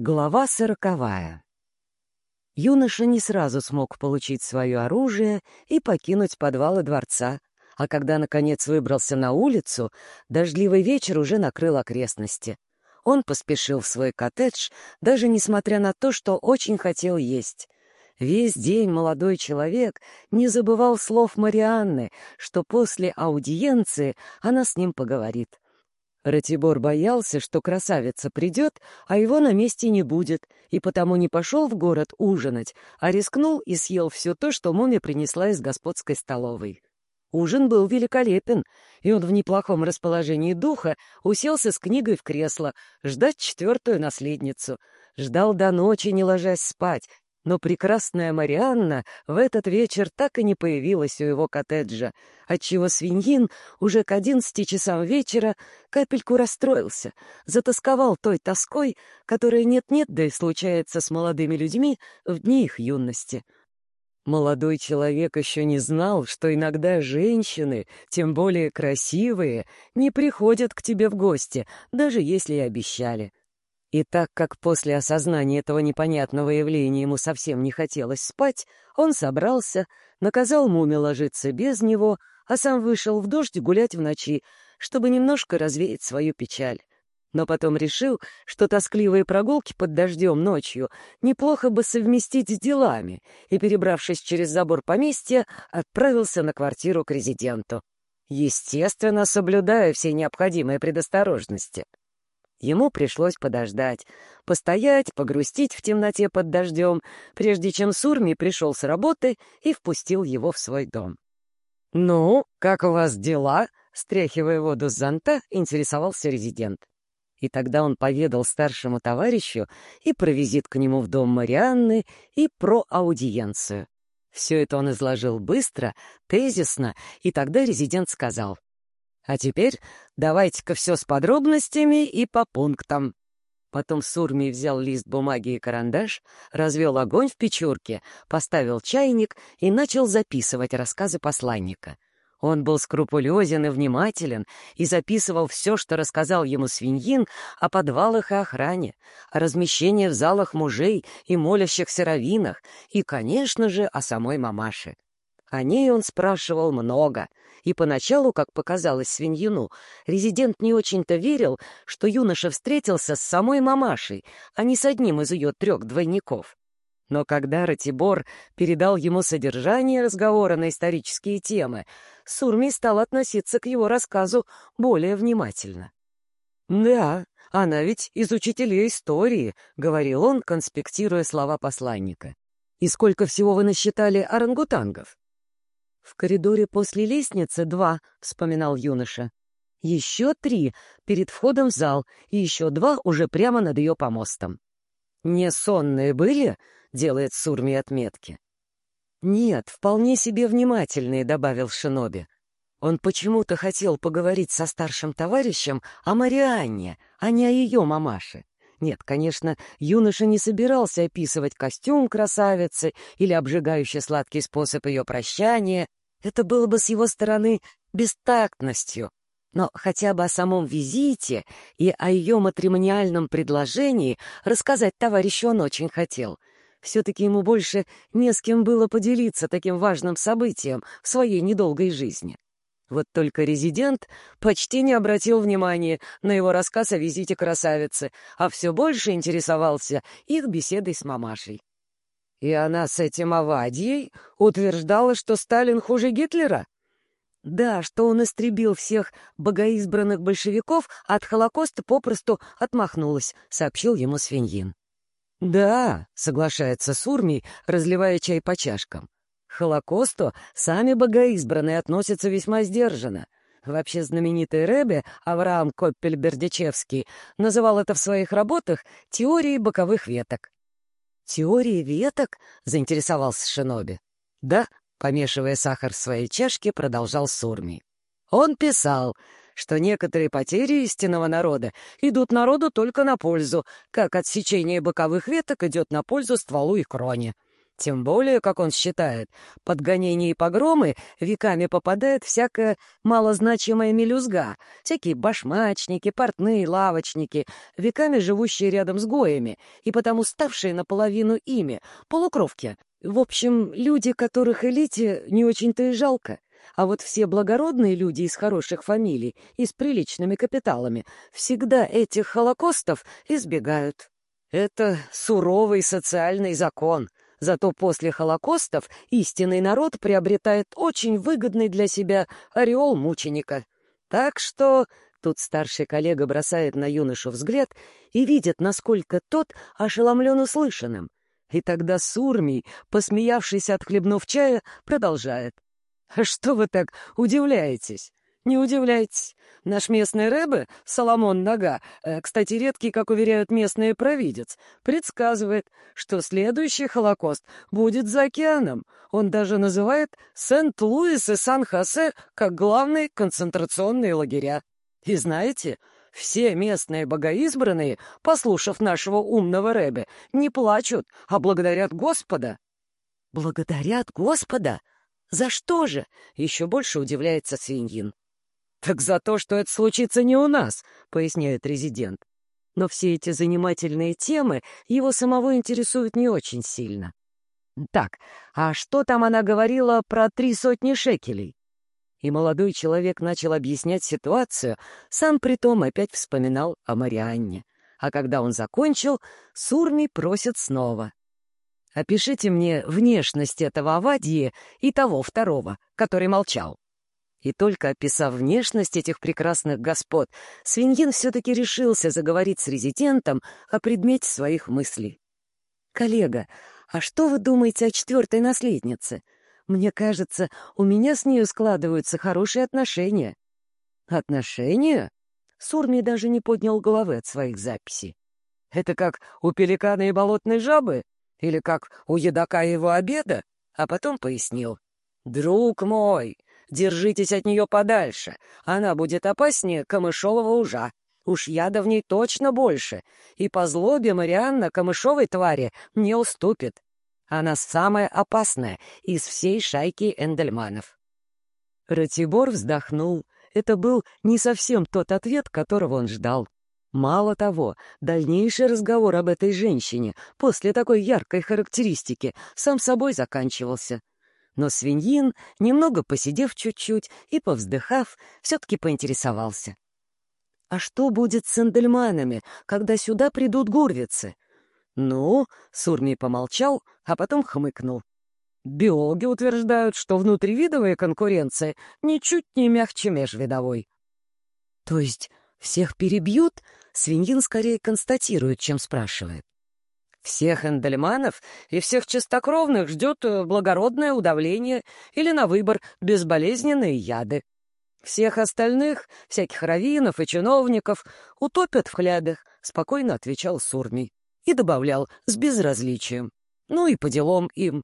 Глава сороковая. Юноша не сразу смог получить свое оружие и покинуть подвалы дворца, а когда, наконец, выбрался на улицу, дождливый вечер уже накрыл окрестности. Он поспешил в свой коттедж, даже несмотря на то, что очень хотел есть. Весь день молодой человек не забывал слов Марианны, что после аудиенции она с ним поговорит. Ратибор боялся, что красавица придет, а его на месте не будет, и потому не пошел в город ужинать, а рискнул и съел все то, что мумия принесла из господской столовой. Ужин был великолепен, и он в неплохом расположении духа уселся с книгой в кресло, ждать четвертую наследницу. Ждал до ночи, не ложась спать, но прекрасная Марианна в этот вечер так и не появилась у его коттеджа, отчего свиньин уже к одиннадцати часам вечера капельку расстроился, затасковал той тоской, которая нет-нет, да и случается с молодыми людьми в дни их юности. Молодой человек еще не знал, что иногда женщины, тем более красивые, не приходят к тебе в гости, даже если и обещали. И так как после осознания этого непонятного явления ему совсем не хотелось спать, он собрался, наказал Муме ложиться без него, а сам вышел в дождь гулять в ночи, чтобы немножко развеять свою печаль. Но потом решил, что тоскливые прогулки под дождем ночью неплохо бы совместить с делами, и, перебравшись через забор поместья, отправился на квартиру к резиденту. Естественно, соблюдая все необходимые предосторожности. Ему пришлось подождать, постоять, погрустить в темноте под дождем, прежде чем Сурми пришел с работы и впустил его в свой дом. «Ну, как у вас дела?» — стряхивая воду с зонта, интересовался резидент. И тогда он поведал старшему товарищу и про визит к нему в дом Марианны, и про аудиенцию. Все это он изложил быстро, тезисно, и тогда резидент сказал — а теперь давайте-ка все с подробностями и по пунктам. Потом Сурми взял лист бумаги и карандаш, развел огонь в печурке, поставил чайник и начал записывать рассказы посланника. Он был скрупулезен и внимателен и записывал все, что рассказал ему свиньин о подвалах и охране, о размещении в залах мужей и молящихся раввинах и, конечно же, о самой мамаше. О ней он спрашивал много, и поначалу, как показалось свиньину, резидент не очень-то верил, что юноша встретился с самой мамашей, а не с одним из ее трех двойников. Но когда Ратибор передал ему содержание разговора на исторические темы, Сурми стал относиться к его рассказу более внимательно. «Да, она ведь из учителей истории», — говорил он, конспектируя слова посланника. «И сколько всего вы насчитали орангутангов?» «В коридоре после лестницы два», — вспоминал юноша. «Еще три перед входом в зал, и еще два уже прямо над ее помостом». «Не сонные были?» — делает Сурми отметки. «Нет, вполне себе внимательные», — добавил Шиноби. Он почему-то хотел поговорить со старшим товарищем о Марианне, а не о ее мамаше. Нет, конечно, юноша не собирался описывать костюм красавицы или обжигающий сладкий способ ее прощания, это было бы с его стороны бестактностью. Но хотя бы о самом визите и о ее матримониальном предложении рассказать товарищу он очень хотел. Все-таки ему больше не с кем было поделиться таким важным событием в своей недолгой жизни. Вот только резидент почти не обратил внимания на его рассказ о визите красавицы, а все больше интересовался их беседой с мамашей. И она с этим Авадьей утверждала, что Сталин хуже Гитлера? Да, что он истребил всех богоизбранных большевиков, а от Холокоста попросту отмахнулась, сообщил ему Свиньин. Да, соглашается Сурми, разливая чай по чашкам. Холокосту сами богоизбранные относятся весьма сдержанно. Вообще знаменитый Рэбе Авраам Коппель-Бердичевский называл это в своих работах теорией боковых веток. «Теории веток?» — заинтересовался Шиноби. «Да», — помешивая сахар в своей чашке, продолжал Сурми. «Он писал, что некоторые потери истинного народа идут народу только на пользу, как отсечение боковых веток идет на пользу стволу и кроне. Тем более, как он считает, под гонения и погромы веками попадает всякая малозначимая мелюзга, всякие башмачники, портные, лавочники, веками живущие рядом с гоями и потому ставшие наполовину ими, полукровки. В общем, люди, которых элите не очень-то и жалко. А вот все благородные люди из хороших фамилий и с приличными капиталами всегда этих холокостов избегают. Это суровый социальный закон — Зато после Холокостов истинный народ приобретает очень выгодный для себя ореол мученика. Так что тут старший коллега бросает на юношу взгляд и видит, насколько тот ошеломлен услышанным. И тогда Сурмий, посмеявшись отхлебнув чая, продолжает. «А что вы так удивляетесь? Не удивляйтесь. Наш местный рэбе, Соломон Нога, э, кстати, редкий, как уверяют местные провидец, предсказывает, что следующий Холокост будет за океаном. Он даже называет Сент-Луис и Сан-Хосе как главные концентрационные лагеря. И знаете, все местные богоизбранные, послушав нашего умного рэбе, не плачут, а благодарят Господа. «Благодарят Господа? За что же?» — еще больше удивляется свиньин. «Так за то, что это случится не у нас», — поясняет резидент. Но все эти занимательные темы его самого интересуют не очень сильно. Так, а что там она говорила про три сотни шекелей? И молодой человек начал объяснять ситуацию, сам притом опять вспоминал о Марианне. А когда он закончил, Сурми просит снова. «Опишите мне внешность этого Авадии и того второго, который молчал». И только описав внешность этих прекрасных господ, Свиньин все-таки решился заговорить с резидентом о предмете своих мыслей. «Коллега, а что вы думаете о четвертой наследнице? Мне кажется, у меня с нею складываются хорошие отношения». «Отношения?» Сурми даже не поднял головы от своих записей. «Это как у пеликана и болотной жабы? Или как у едока его обеда?» А потом пояснил. «Друг мой, Держитесь от нее подальше. Она будет опаснее камышового ужа. Уж яда в ней точно больше. И по злобе Марианна камышовой твари не уступит. Она самая опасная из всей шайки Эндельманов. Ратибор вздохнул. Это был не совсем тот ответ, которого он ждал. Мало того, дальнейший разговор об этой женщине после такой яркой характеристики сам собой заканчивался. Но свиньин, немного посидев чуть-чуть и повздыхав, все-таки поинтересовался. «А что будет с эндельманами, когда сюда придут гурвицы?» «Ну», — Сурми помолчал, а потом хмыкнул. «Биологи утверждают, что внутривидовая конкуренция ничуть не мягче межвидовой». «То есть всех перебьют?» — свиньин скорее констатирует, чем спрашивает. Всех эндельманов и всех чистокровных ждет э, благородное удавление или на выбор безболезненные яды. Всех остальных, всяких раввинов и чиновников, утопят в хлядах, — спокойно отвечал Сурмий. И добавлял с безразличием. Ну и по делам им.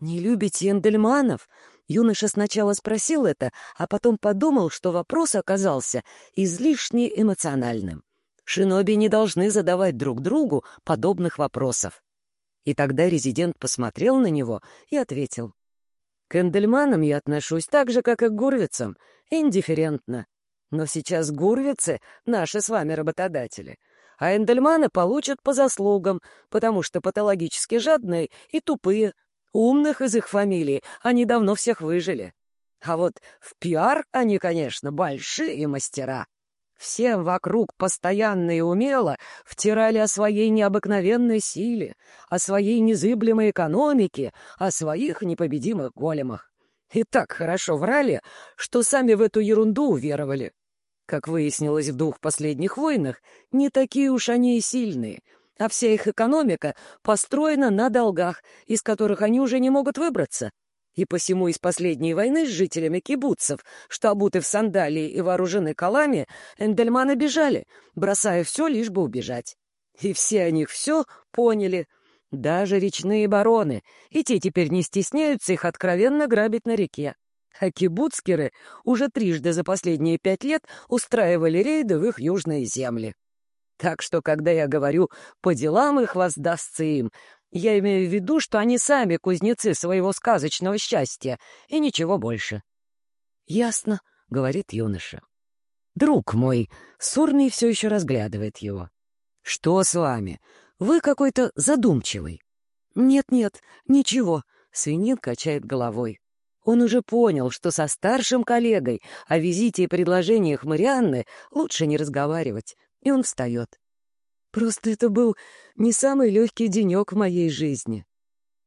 «Не любите эндельманов?» Юноша сначала спросил это, а потом подумал, что вопрос оказался излишне эмоциональным. Шиноби не должны задавать друг другу подобных вопросов. И тогда резидент посмотрел на него и ответил. К Эндельманам я отношусь так же, как и к гурвицам, индифферентно. Но сейчас гурвицы — наши с вами работодатели, а Эндельманы получат по заслугам, потому что патологически жадные и тупые. Умных из их фамилий они давно всех выжили. А вот в пиар они, конечно, большие мастера. Всем вокруг постоянно и умело втирали о своей необыкновенной силе, о своей незыблемой экономике, о своих непобедимых големах. И так хорошо врали, что сами в эту ерунду уверовали. Как выяснилось в двух последних войнах, не такие уж они и сильные, а вся их экономика построена на долгах, из которых они уже не могут выбраться — и посему из последней войны с жителями кибуцев, что обуты в сандалии и вооружены колами, эндельманы бежали, бросая все, лишь бы убежать. И все о них все поняли, даже речные бароны, и те теперь не стесняются их откровенно грабить на реке. А кибуцкеры уже трижды за последние пять лет устраивали рейды в их южные земли. Так что, когда я говорю «по делам их воздастся им», Я имею в виду, что они сами кузнецы своего сказочного счастья, и ничего больше. «Ясно», — говорит юноша. «Друг мой», — Сурный все еще разглядывает его. «Что с вами? Вы какой-то задумчивый». «Нет-нет, ничего», — свинин качает головой. Он уже понял, что со старшим коллегой о визите и предложениях Марианны лучше не разговаривать, и он встает. Просто это был не самый легкий денек в моей жизни.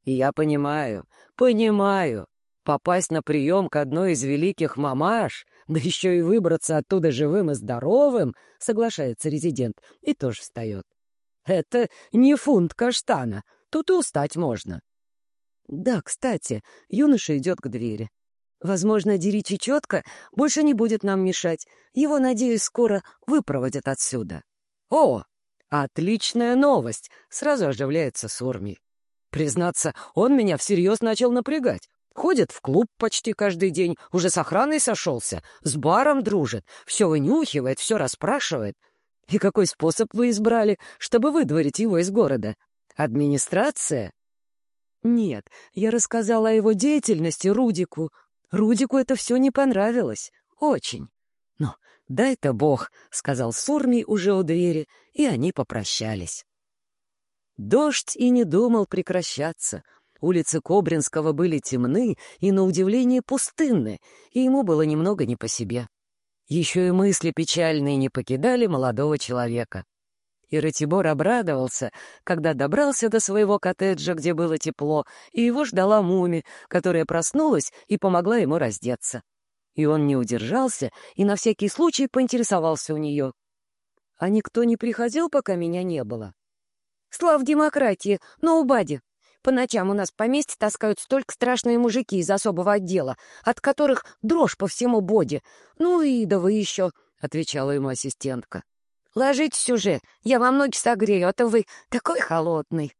И я понимаю, понимаю, попасть на прием к одной из великих мамаш, да еще и выбраться оттуда живым и здоровым, соглашается резидент и тоже встает. Это не фунт каштана, тут и устать можно. Да, кстати, юноша идет к двери. Возможно, Дери Чечетка больше не будет нам мешать. Его, надеюсь, скоро выпроводят отсюда. О, отличная новость! Сразу оживляется Сурми. Признаться, он меня всерьез начал напрягать. Ходит в клуб почти каждый день, уже с охраной сошелся, с баром дружит, все вынюхивает, все расспрашивает. И какой способ вы избрали, чтобы выдворить его из города? Администрация? Нет, я рассказала о его деятельности Рудику. Рудику это все не понравилось. Очень. «Ну, дай-то бог», — сказал Сурмий уже у двери, и они попрощались. Дождь и не думал прекращаться. Улицы Кобринского были темны и, на удивление, пустынны, и ему было немного не по себе. Еще и мысли печальные не покидали молодого человека и Ратибор обрадовался, когда добрался до своего коттеджа, где было тепло, и его ждала Муми, которая проснулась и помогла ему раздеться. И он не удержался и на всякий случай поинтересовался у нее. «А никто не приходил, пока меня не было?» «Слав демократии, но у Бади. По ночам у нас в поместье таскают столько страшные мужики из особого отдела, от которых дрожь по всему боди. Ну и да вы еще», — отвечала ему ассистентка. «Ложитесь уже, я вам ноги согрею, а то вы такой холодный».